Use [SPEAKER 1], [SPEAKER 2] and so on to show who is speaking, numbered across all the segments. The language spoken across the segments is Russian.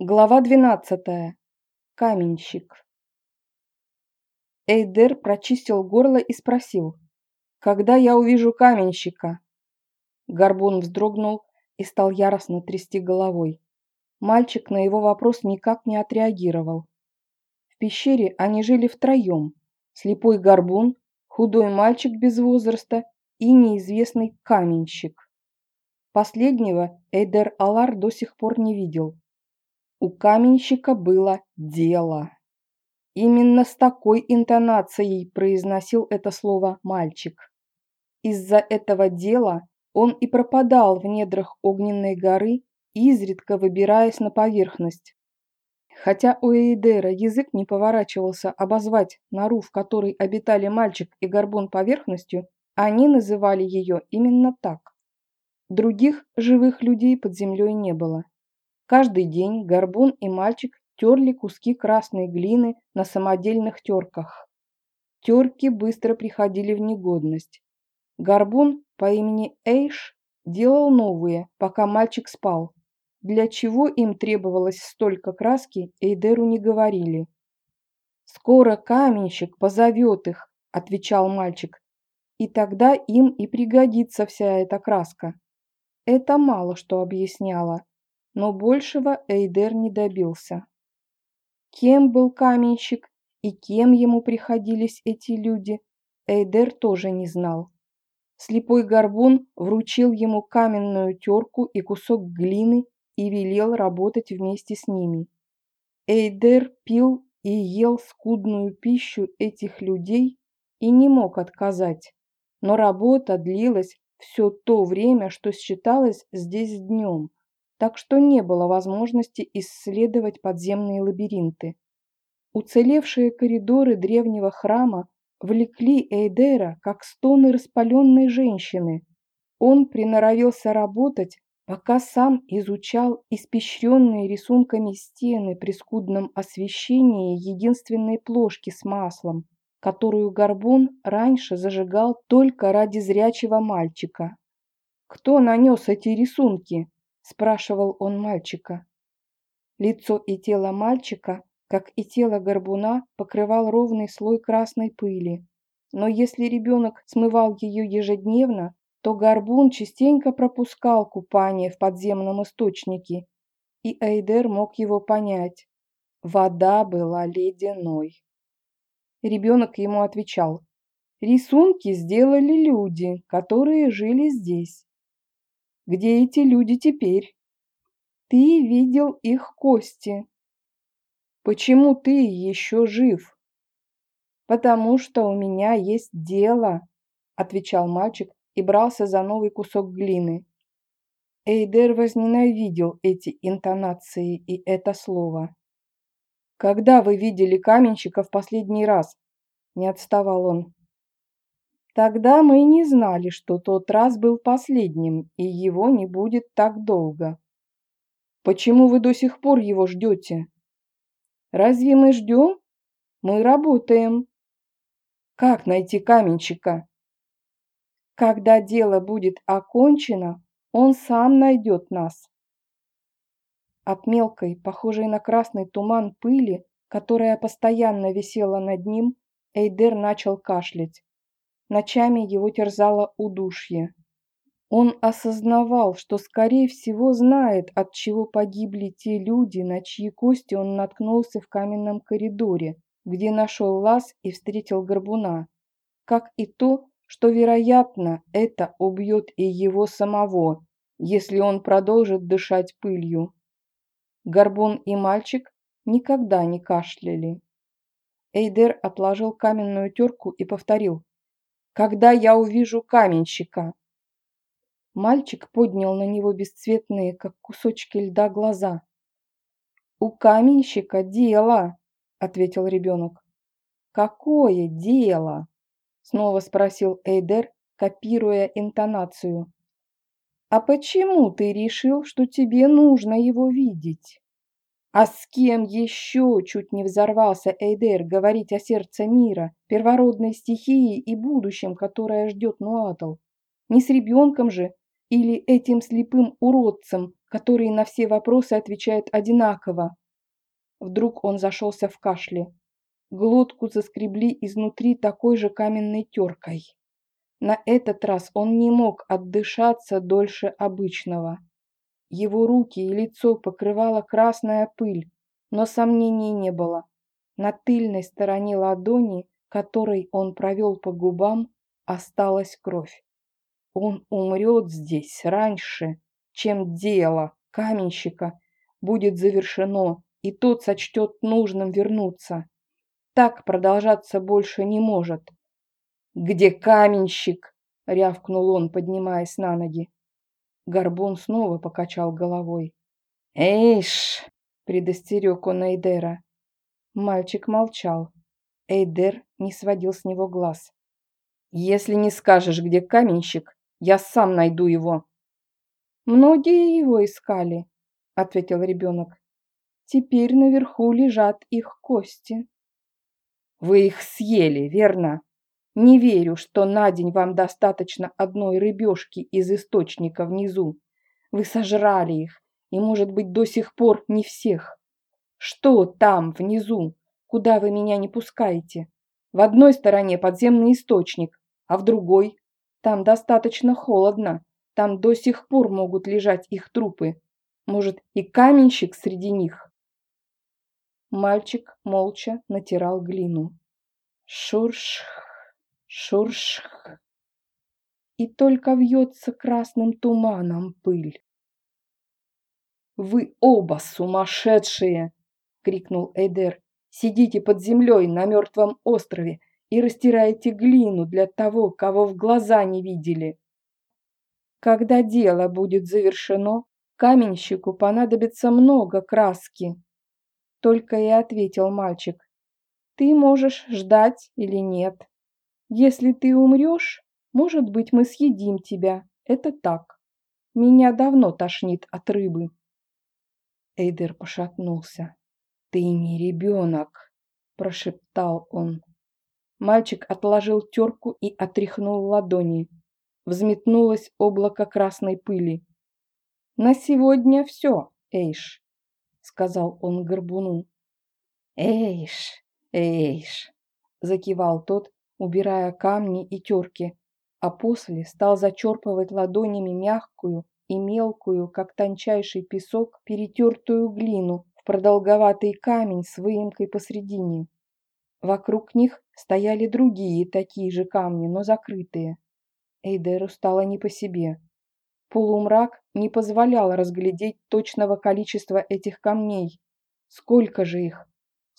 [SPEAKER 1] Глава двенадцатая. Каменщик. Эйдер прочистил горло и спросил, «Когда я увижу каменщика?» Горбун вздрогнул и стал яростно трясти головой. Мальчик на его вопрос никак не отреагировал. В пещере они жили втроем. Слепой горбун, худой мальчик без возраста и неизвестный каменщик. Последнего Эйдер Алар до сих пор не видел. У каменщика было дело. Именно с такой интонацией произносил это слово мальчик. Из-за этого дела он и пропадал в недрах огненной горы, изредка выбираясь на поверхность. Хотя у Эйдера язык не поворачивался обозвать нору, в которой обитали мальчик и горбун поверхностью, они называли ее именно так. Других живых людей под землей не было. Каждый день Горбун и мальчик терли куски красной глины на самодельных терках. Терки быстро приходили в негодность. Горбун по имени Эйш делал новые, пока мальчик спал. Для чего им требовалось столько краски, Эйдеру не говорили. «Скоро каменщик позовет их», – отвечал мальчик. «И тогда им и пригодится вся эта краска». Это мало что объясняло но большего Эйдер не добился. Кем был каменщик и кем ему приходились эти люди, Эйдер тоже не знал. Слепой горбун вручил ему каменную терку и кусок глины и велел работать вместе с ними. Эйдер пил и ел скудную пищу этих людей и не мог отказать, но работа длилась все то время, что считалось здесь днем, так что не было возможности исследовать подземные лабиринты. Уцелевшие коридоры древнего храма влекли Эйдера, как стоны распаленной женщины. Он приноровился работать, пока сам изучал испещренные рисунками стены при скудном освещении единственной плошки с маслом, которую Горбун раньше зажигал только ради зрячего мальчика. Кто нанес эти рисунки? Спрашивал он мальчика. Лицо и тело мальчика, как и тело горбуна, покрывал ровный слой красной пыли. Но если ребенок смывал ее ежедневно, то горбун частенько пропускал купание в подземном источнике, и Эйдер мог его понять. Вода была ледяной. Ребенок ему отвечал, «Рисунки сделали люди, которые жили здесь. Где эти люди теперь? Ты видел их кости. Почему ты еще жив? Потому что у меня есть дело, отвечал мальчик и брался за новый кусок глины. Эйдер возненавидел эти интонации и это слово. «Когда вы видели каменщика в последний раз?» Не отставал он. Тогда мы не знали, что тот раз был последним, и его не будет так долго. Почему вы до сих пор его ждете? Разве мы ждем? Мы работаем. Как найти каменщика? Когда дело будет окончено, он сам найдет нас. От мелкой, похожей на красный туман пыли, которая постоянно висела над ним, Эйдер начал кашлять. Ночами его терзало удушье. Он осознавал, что, скорее всего, знает, от чего погибли те люди, на чьи кости он наткнулся в каменном коридоре, где нашел лаз и встретил горбуна, как и то, что, вероятно, это убьет и его самого, если он продолжит дышать пылью. Горбун и мальчик никогда не кашляли. Эйдер отложил каменную терку и повторил когда я увижу каменщика. Мальчик поднял на него бесцветные, как кусочки льда, глаза. «У каменщика дело», — ответил ребенок. «Какое дело?» — снова спросил Эйдер, копируя интонацию. «А почему ты решил, что тебе нужно его видеть?» А с кем еще чуть не взорвался Эйдер говорить о сердце мира, первородной стихии и будущем, которое ждет Нуатл? Не с ребенком же или этим слепым уродцем, который на все вопросы отвечает одинаково. Вдруг он зашелся в кашле. Глотку заскребли изнутри такой же каменной теркой. На этот раз он не мог отдышаться дольше обычного. Его руки и лицо покрывала красная пыль, но сомнений не было. На тыльной стороне ладони, которой он провел по губам, осталась кровь. Он умрет здесь раньше, чем дело каменщика будет завершено, и тот сочтет нужным вернуться. Так продолжаться больше не может. «Где каменщик?» — рявкнул он, поднимаясь на ноги. Горбун снова покачал головой. «Эйш!» — предостерег он Эйдера. Мальчик молчал. Эйдер не сводил с него глаз. «Если не скажешь, где каменщик, я сам найду его».
[SPEAKER 2] «Многие его искали», — ответил ребенок. «Теперь наверху лежат их кости».
[SPEAKER 1] «Вы их съели, верно? Не верю, что на день вам достаточно одной рыбешки из источника внизу. Вы сожрали их, и, может быть, до сих пор не всех. Что там, внизу, куда вы меня не пускаете? В одной стороне подземный источник, а в другой там достаточно холодно, там до сих пор могут лежать их трупы. Может, и каменщик среди них?» Мальчик молча натирал глину. Шурш, шурш. И только вьется красным туманом пыль. «Вы оба сумасшедшие!» — крикнул Эйдер. «Сидите под землей на мертвом острове и растираете глину для того, кого в глаза не видели. Когда дело будет завершено, каменщику понадобится много краски». Только и ответил мальчик. «Ты можешь ждать или нет. Если ты умрешь, может быть, мы съедим тебя. Это так. Меня давно тошнит от рыбы». Эйдер пошатнулся. «Ты не ребенок», – прошептал он. Мальчик отложил терку и отряхнул ладони. Взметнулось облако красной пыли. «На сегодня все, Эйш», — сказал он горбуну. «Эйш, эйш», — закивал тот, убирая камни и терки, а после стал зачерпывать ладонями мягкую, и мелкую, как тончайший песок, перетертую глину в продолговатый камень с выемкой посредине. Вокруг них стояли другие такие же камни, но закрытые. Эйдеру стало не по себе. Полумрак не позволял разглядеть точного количества этих камней. Сколько же их?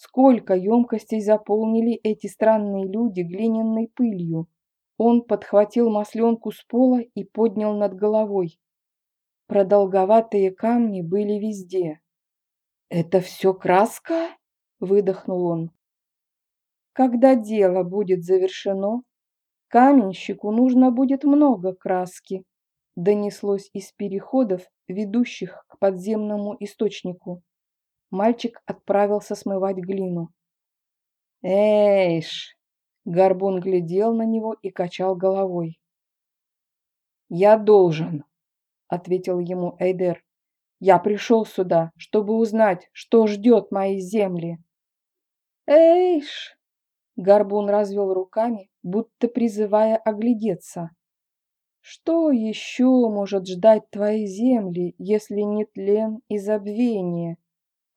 [SPEAKER 1] Сколько емкостей заполнили эти странные люди глиняной пылью? Он подхватил масленку с пола и поднял над головой. Продолговатые камни были везде. «Это все краска?» – выдохнул он. «Когда дело будет завершено, каменщику нужно будет много краски», – донеслось из переходов, ведущих к подземному источнику. Мальчик отправился смывать глину. «Эйш!» – Горбун глядел на него и качал головой. «Я должен!» ответил ему Эйдер. Я пришел сюда, чтобы узнать, что ждет мои земли. Эйш! Горбун развел руками, будто призывая оглядеться. Что еще может ждать твои земли, если не тлен и забвение?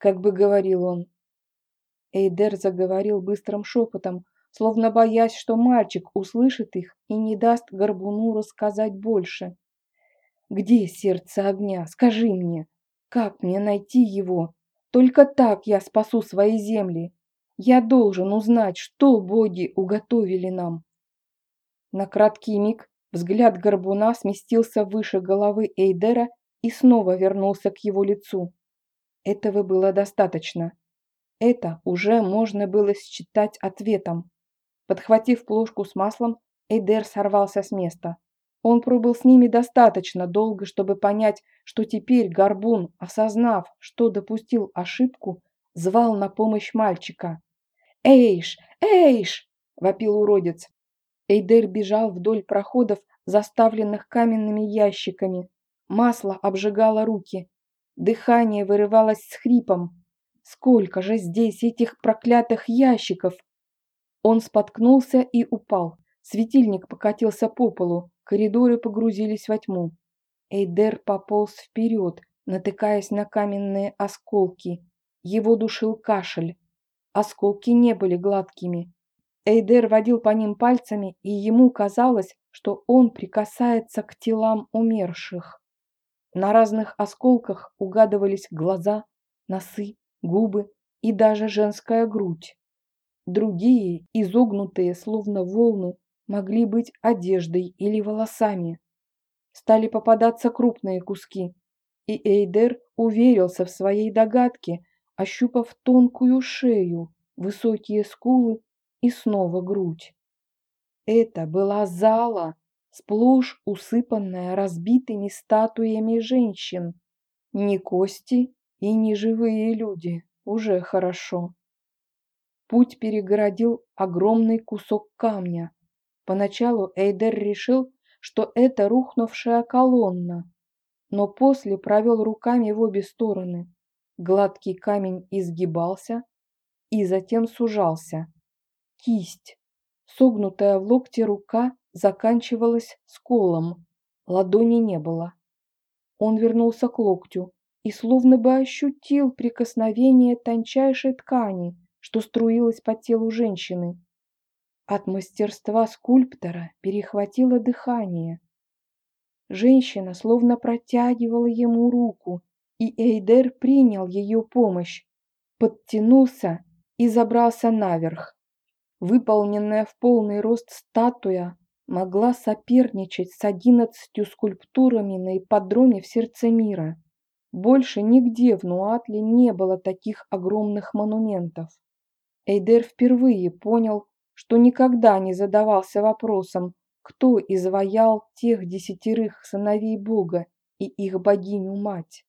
[SPEAKER 1] Как бы говорил он. Эйдер заговорил быстрым шепотом, словно боясь, что мальчик услышит их и не даст Горбуну рассказать больше. Где сердце огня? Скажи мне, как мне найти его? Только так я спасу свои земли. Я должен узнать, что боги уготовили нам. На краткий миг взгляд горбуна сместился выше головы Эйдера и снова вернулся к его лицу. Этого было достаточно. Это уже можно было считать ответом. Подхватив плошку с маслом, Эйдер сорвался с места. Он пробыл с ними достаточно долго, чтобы понять, что теперь Горбун, осознав, что допустил ошибку, звал на помощь мальчика. «Эйш! Эйш!» – вопил уродец. Эйдер бежал вдоль проходов, заставленных каменными ящиками. Масло обжигало руки. Дыхание вырывалось с хрипом. Сколько же здесь этих проклятых ящиков! Он споткнулся и упал. Светильник покатился по полу, коридоры погрузились во тьму. Эйдер пополз вперед, натыкаясь на каменные осколки. Его душил кашель. Осколки не были гладкими. Эйдер водил по ним пальцами, и ему казалось, что он прикасается к телам умерших. На разных осколках угадывались глаза, носы, губы и даже женская грудь. Другие, изогнутые, словно волны, могли быть одеждой или волосами. Стали попадаться крупные куски, и Эйдер уверился в своей догадке, ощупав тонкую шею, высокие скулы и снова грудь. Это была зала, сплошь усыпанная разбитыми статуями женщин. Не кости и не живые люди, уже хорошо. Путь перегородил огромный кусок камня. Поначалу Эйдер решил, что это рухнувшая колонна, но после провел руками в обе стороны. Гладкий камень изгибался и затем сужался. Кисть, согнутая в локте рука, заканчивалась сколом. Ладони не было. Он вернулся к локтю и словно бы ощутил прикосновение тончайшей ткани, что струилась по телу женщины. От мастерства скульптора перехватило дыхание. Женщина словно протягивала ему руку, и Эйдер принял ее помощь, подтянулся и забрался наверх. Выполненная в полный рост статуя могла соперничать с одиннадцатью скульптурами на ипподроме в сердце мира. Больше нигде в Нуатле не было таких огромных монументов. Эйдер впервые понял, что никогда не задавался вопросом, кто изваял тех десятерых сыновей Бога и их богиню-мать.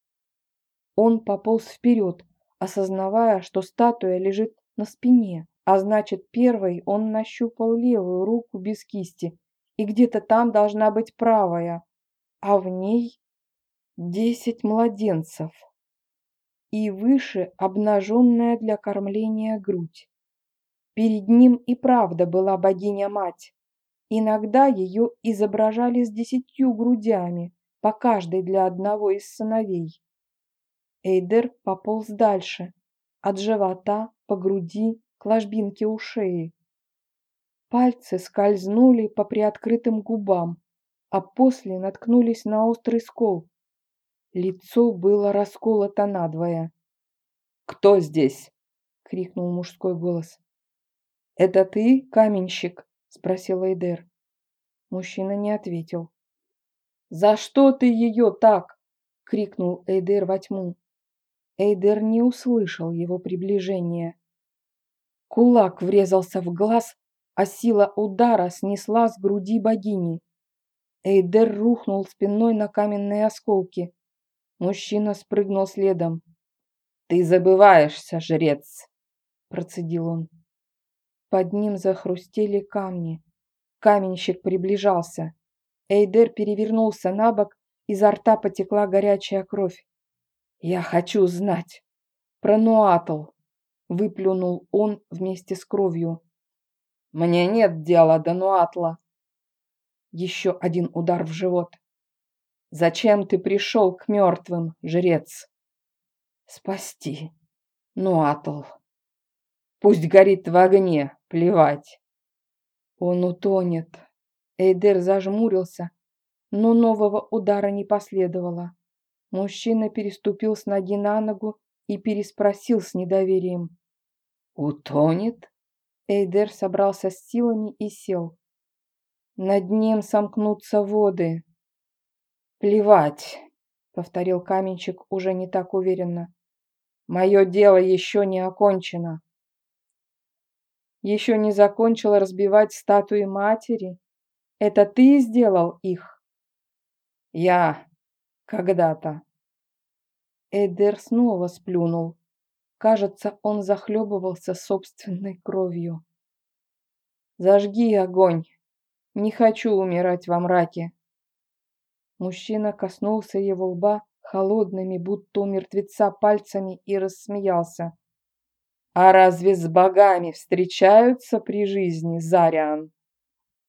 [SPEAKER 1] Он пополз вперед, осознавая, что статуя лежит на спине, а значит, первой он нащупал левую руку без кисти, и где-то там должна быть правая, а в ней десять младенцев. И выше обнаженная для кормления грудь. Перед ним и правда была богиня-мать. Иногда ее изображали с десятью грудями, по каждой для одного из сыновей. Эйдер пополз дальше, от живота, по груди, к ложбинке у шеи. Пальцы скользнули по приоткрытым губам, а после наткнулись на острый скол. Лицо было расколото надвое. «Кто здесь?» — крикнул мужской голос. «Это ты, каменщик?» — спросил Эйдер. Мужчина не ответил. «За что ты ее так?» — крикнул Эйдер во тьму. Эйдер не услышал его приближения. Кулак врезался в глаз, а сила удара снесла с груди богини. Эйдер рухнул спиной на каменные осколки. Мужчина спрыгнул следом. «Ты забываешься, жрец!» – процедил он. Под ним захрустели камни. Каменщик приближался. Эйдер перевернулся на бок, изо рта потекла горячая кровь. «Я хочу знать про Нуатл!» – выплюнул он вместе с кровью. «Мне нет дела до Нуатла!» Еще один удар в живот. Зачем ты пришел к мертвым, жрец? Спасти. Нуатл. Пусть горит в огне, плевать. Он утонет. Эйдер зажмурился, но нового удара не последовало. Мужчина переступил с ноги на ногу и переспросил с недоверием. «Утонет?» Эйдер собрался с силами и сел. «Над ним сомкнутся воды», «Плевать», — повторил каменщик уже не так уверенно. «Мое дело еще не окончено». «Еще не закончила разбивать статуи матери? Это ты сделал их?» «Я. Когда-то». Эдер снова сплюнул. Кажется, он захлебывался собственной кровью. «Зажги огонь. Не хочу умирать во мраке». Мужчина коснулся его лба холодными, будто у мертвеца пальцами и рассмеялся. «А разве с богами встречаются при жизни, Зариан?»